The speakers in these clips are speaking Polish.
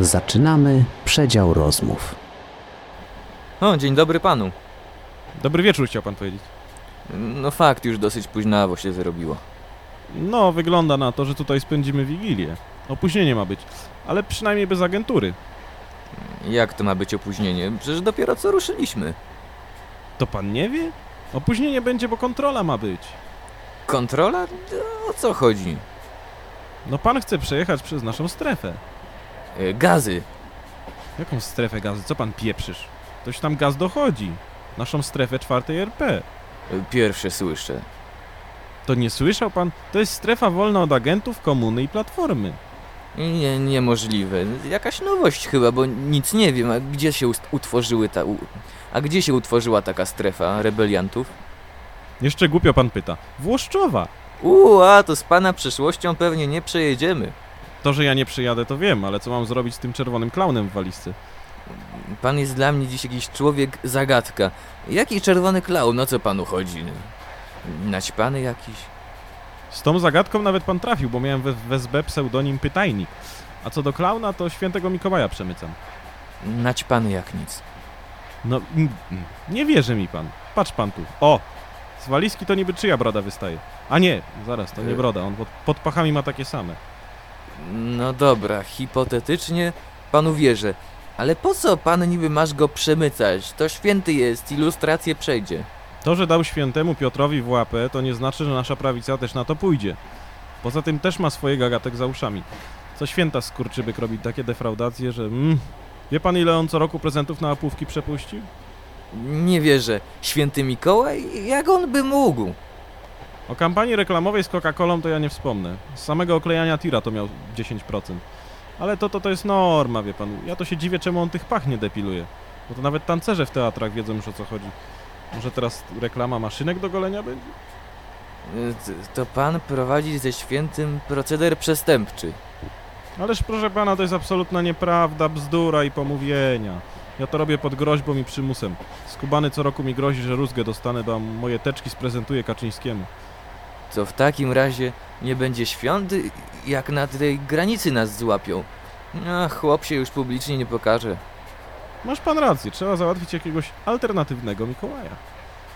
Zaczynamy przedział rozmów. O, dzień dobry panu. Dobry wieczór chciał pan powiedzieć. No fakt, już dosyć późnawo się zrobiło. No, wygląda na to, że tutaj spędzimy Wigilię. Opóźnienie ma być, ale przynajmniej bez agentury. Jak to ma być opóźnienie? Przecież dopiero co ruszyliśmy. To pan nie wie? Opóźnienie będzie, bo kontrola ma być. Kontrola? O co chodzi? No pan chce przejechać przez naszą strefę. E, Gazy. Jaką strefę gazy? Co pan pieprzysz? Toś tam gaz dochodzi. Naszą strefę czwartej RP. E, Pierwsze słyszę. To nie słyszał pan? To jest strefa wolna od agentów, komuny i platformy. Nie, niemożliwe. Jakaś nowość chyba, bo nic nie wiem. A gdzie się utworzyły ta... U... A gdzie się utworzyła taka strefa rebeliantów? Jeszcze głupio pan pyta. Włoszczowa. Uuu, a to z pana przyszłością pewnie nie przejedziemy. To, że ja nie przyjadę, to wiem, ale co mam zrobić z tym czerwonym klaunem w walizce? Pan jest dla mnie dziś jakiś człowiek zagadka. Jaki czerwony klaun, o co panu chodzi? Naćpany jakiś? Z tą zagadką nawet pan trafił, bo miałem we, w SB pseudonim Pytajnik. A co do klauna, to świętego Mikołaja przemycam. Naćpany jak nic. No, nie wierzy mi pan. Patrz pan tu. O! Z walizki to niby czyja broda wystaje. A nie, zaraz, to nie Y. broda, on pod, pod pachami ma takie same. No dobra, hipotetycznie panu wierzę. Ale po co pan niby masz go przemycać? To święty jest, ilustrację przejdzie. To, że dał świętemu Piotrowi w łapę, to nie znaczy, że nasza prawica też na to pójdzie. Poza tym też ma swoje gagatek za uszami. Co święta skurczybyk robi takie defraudacje, że... Mm, wie pan ile on co roku prezentów na łapówki przepuścił? Nie wierzę. Święty Mikołaj? Jak on by mógł? O kampanii reklamowej z Coca-Colą to ja nie wspomnę. Z samego oklejania tira to miał 10%. Ale to, to to jest norma, wie pan. Ja to się dziwię, czemu on tych pach nie depiluje. Bo to nawet tancerze w teatrach wiedzą już o co chodzi. Może teraz reklama maszynek do golenia będzie? To pan prowadzi ze świętym proceder przestępczy. Ależ proszę pana, to jest absolutna nieprawda, bzdura i pomówienia. Ja to robię pod groźbą i przymusem. Skubany co roku mi grozi, że rózgę dostanę, bo moje teczki sprezentuję Kaczyńskiemu. To w takim razie nie będzie świąt, jak na tej granicy nas złapią. A chłop się już publicznie nie pokaże. Masz pan rację, trzeba załatwić jakiegoś alternatywnego Mikołaja.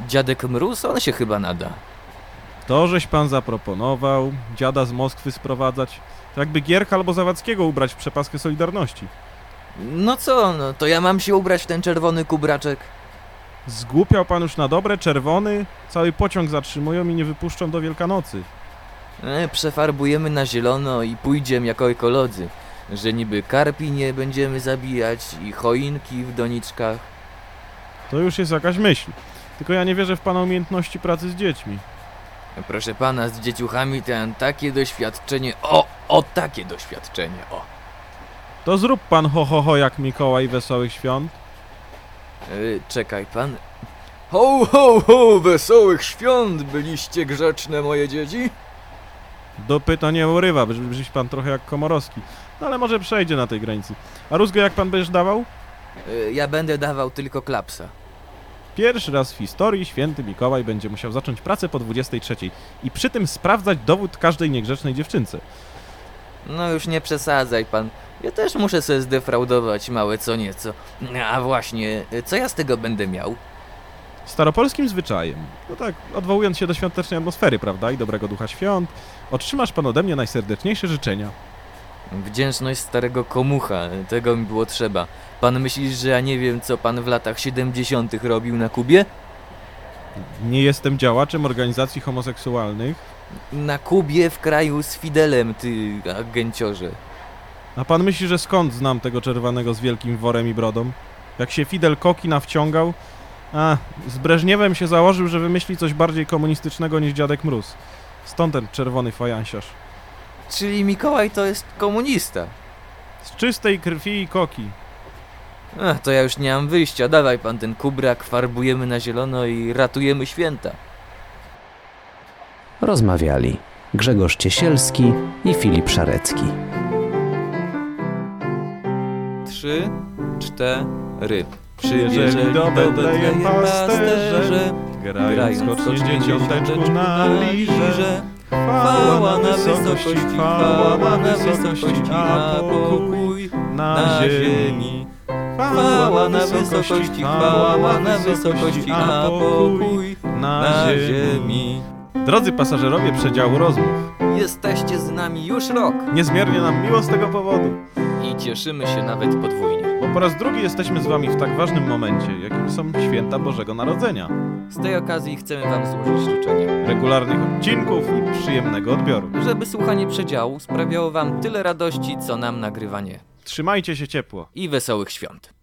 Dziadek Mróz, on się chyba nada. To, żeś pan zaproponował, dziada z Moskwy sprowadzać, to jakby Gierka albo Zawadzkiego ubrać w przepaskę Solidarności. No co, no to ja mam się ubrać w ten czerwony kubraczek? Zgłupiał pan już na dobre, czerwony, cały pociąg zatrzymują i nie wypuszczą do Wielkanocy. E, przefarbujemy na zielono i pójdziemy jako ekolodzy. Że niby karpi nie będziemy zabijać i choinki w doniczkach. To już jest jakaś myśl. Tylko ja nie wierzę w pana umiejętności pracy z dziećmi. Proszę pana, z dzieciuchami ten takie doświadczenie. O, o takie doświadczenie, o. To zrób pan ho ho ho jak Mikołaj Wesołych Świąt. E, czekaj pan. Ho, ho, ho, wesołych świąt byliście grzeczne moje dzieci? Dupy to nie urywa, brzmi brzmi pan trochę jak Komorowski. No ale może przejdzie na tej granicy. A rózgę jak pan będziesz dawał? E, ja będę dawał tylko klapsa. Pierwszy raz w historii święty Mikołaj będzie musiał zacząć pracę po 23 i przy tym sprawdzać dowód każdej niegrzecznej dziewczynce. No już nie przesadzaj pan. Ja też muszę sobie zdefraudować małe co nieco. A właśnie, co ja z tego będę miał? Staropolskim zwyczajem, no tak, odwołując się do świątecznej atmosfery, prawda, i dobrego ducha świąt, otrzymasz pan ode mnie najserdeczniejsze życzenia. Wdzięczność starego komucha, tego mi było trzeba. Pan myślisz, że ja nie wiem, co pan w latach 70. robił na Kubie? Nie jestem działaczem organizacji homoseksualnych, Na Kubie w kraju z Fidelem, ty agenciorze. A pan myśli, że skąd znam tego czerwonego z wielkim worem i brodą? Jak się Fidel Koki nawciągał, a, z Breżniewem się założył, że wymyśli coś bardziej komunistycznego niż dziadek Mróz. Stąd ten czerwony fajansiarz. Czyli Mikołaj to jest komunista. Z czystej krwi i koki. Ach, to ja już nie mam wyjścia. Dawaj pan ten kubrak, farbujemy na zielono i ratujemy święta. Rozmawiali Grzegorz Ciesielski i Filip Szarecki. Trzy, cztery. Przyjeżdżali do Betlejem pasterze, grając skocznie dzieciąteczku na lirze. Chwała na wysokości, chwała na wysokości, a pokój na ziemi. Chwała na wysokości, chwała na wysokości, a pokój na ziemi. Drodzy pasażerowie przedziału rozmów, Jesteście z nami już rok niezmiernie nam miło z tego powodu, i cieszymy się nawet podwójnie. bo po raz drugi jesteśmy z wami w tak ważnym momencie, jakim są święta Bożego Narodzenia, Z tej okazji chcemy Wam złożyć życzenia, regularnych odcinków i przyjemnego odbioru. żeby słuchanie przedziału sprawiało Wam tyle radości, co nam nagrywanie. Trzymajcie się ciepło. I wesołych świąt.